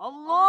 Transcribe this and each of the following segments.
الله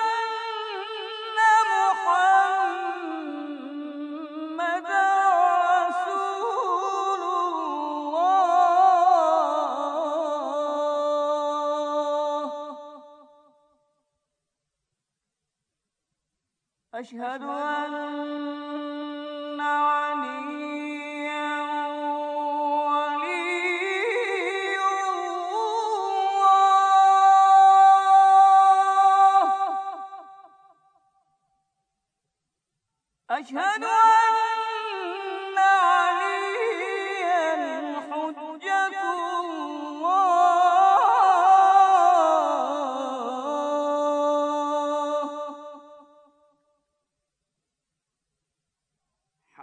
أشهد أن عليا ولي الله. أشهد أن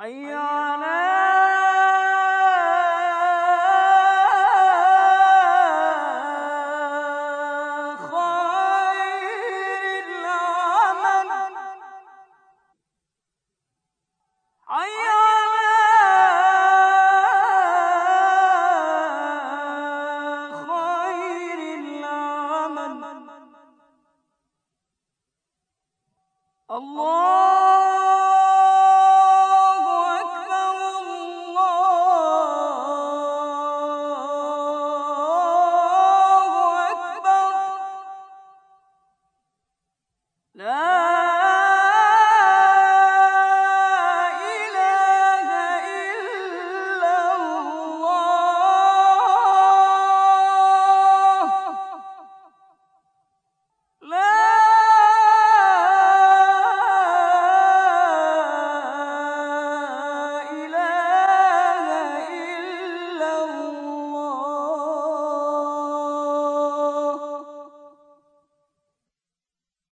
حي على خير العمل حي على خير العمل الله